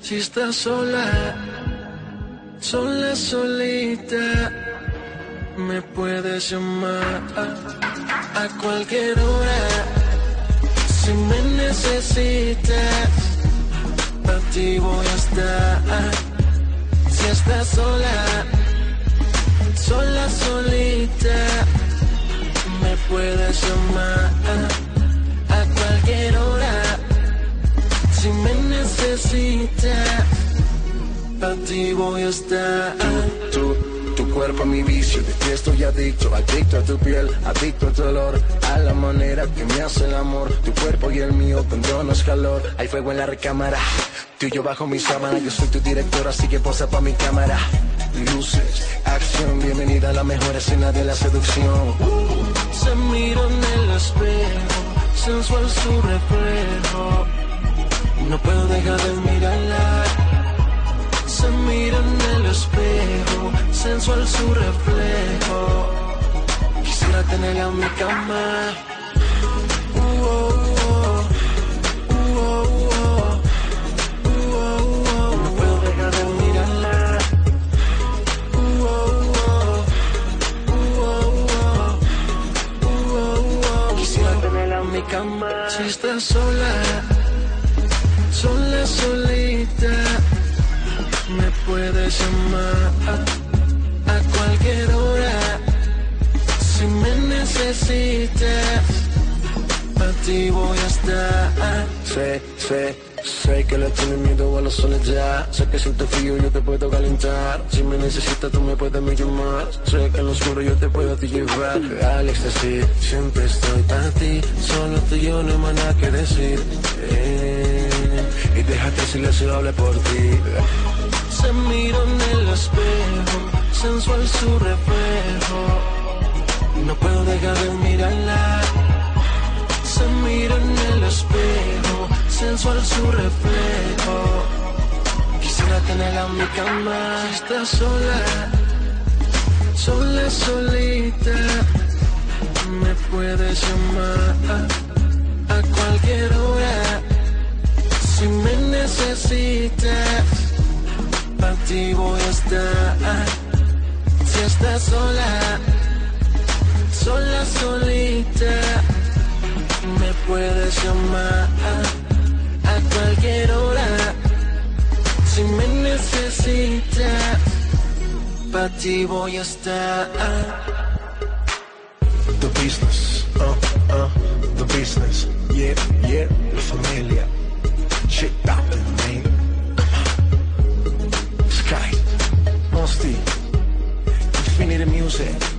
Si estás sola, sola, solita, me puedes llamar a cualquier hora. Si me necesitas, para ti voy a estar. Si estás sola, sola, solita, puedes llamar a cualquier hora. Si me necesitas, a ti voy a estar. Tu cuerpo mi vicio, de ti estoy adicto, adicto a tu piel, adicto a tu olor, a la manera que me hace el amor, tu cuerpo y el mío cuando no es calor, hay fuego en la recámara, tú y yo bajo mi sábana, yo soy tu director, así que posa pa' mi cámara, luces, acción, bienvenida a la mejor escena de la seducción. Sensual su reflejo. No puedo dejar de mirarla. Se mira en el espejo, sensual su reflejo. Quisiera tenerla en mi cama. Cama. Si estás sola, sola, solita, me puedes llamar a cualquier hora. Si me necesitas, a ti voy a estar. Sé, sé, sé que le tienes miedo a la soledad, sé que si te frío yo te puedo calentar, si me necesitas tú me puedes me llamar, sé que en lo oscuro yo te puedo ti llevar, al éxtasis, siempre estoy para ti, solo tú y yo no hay más nada que decir, eh, y déjate si le se hable por ti. Se mira en el espejo, sensual su reflejo. Sensual su reflejo. Quisiera tenerla en mi cama. Si estás sola, sola, solita, me puedes llamar a cualquier hora. Si me necesitas, para ti voy a estar. Si estás sola, sola, solita, me puedes llamar cualquier hora. Si me necesitas, para ti voy a estar. The business, uh, uh, the business, yeah, yeah, la familia, shit out the name. Sky, Mosty, Infinity Music.